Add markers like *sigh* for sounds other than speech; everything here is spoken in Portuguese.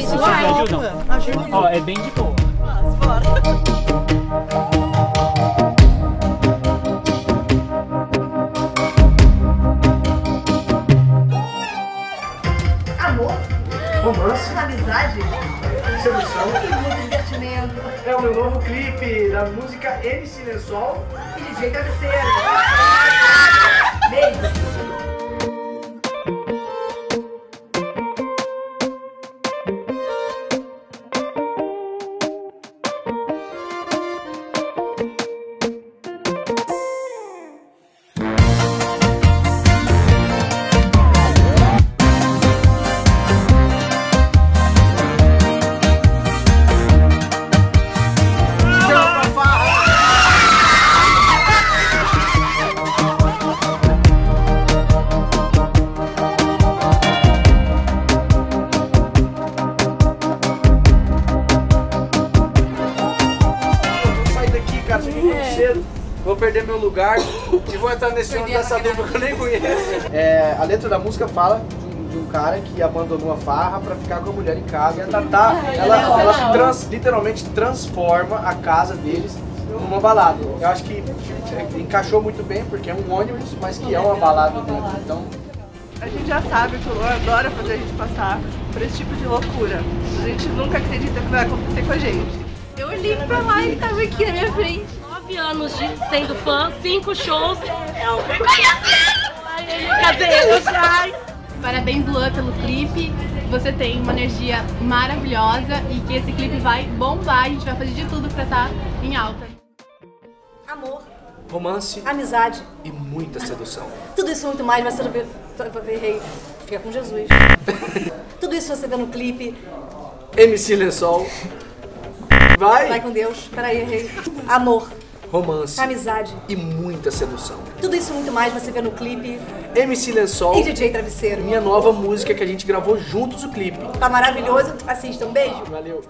Vocês me ajudam? Bonito. Ó, é bem de boa. Amor, Romance, amizade, sedução. muito divertimento. É o meu novo clipe da música MC Lençol. E DJ Travesseiro. Beijo. Cara, cheguei muito cedo. Vou perder meu lugar e vou entrar nesse ônibus dessa dupla que eu nem conheço. É, a letra da música fala de um, de um cara que abandonou a farra pra ficar com a mulher em casa. E a Tatá, ela, ela trans- literalmente transforma a casa deles numa balada. Eu acho que encaixou muito bem, porque é um ônibus, mas que é uma balada dentro. Então, A gente já sabe que o Luan adora fazer a gente passar por esse tipo de loucura. A gente nunca acredita que vai acontecer com a gente. Eu olhei pra lá e tava aqui na anos de sendo fã, cinco shows. Eu me conheci! Cadê já? Parabéns, Luan, pelo clipe. Você tem uma energia maravilhosa e que esse clipe vai bombar. A gente vai fazer de tudo pra estar em alta. Amor, romance amizade, e muita sedução. tudo isso e muito mais você vê. Errei. Fica com Jesus. *laughs* Tudo isso você vê no clipe. MC Lençol. Vai Vai, com Deus. Peraí, errei. Amor, romance amizade, e muita sedução. tudo isso e muito mais você vê no clipe. MC Lençol. E DJ Travesseiro. Minha nova música que a gente gravou juntos o clipe. Tá maravilhoso. Assista, um beijo. Valeu.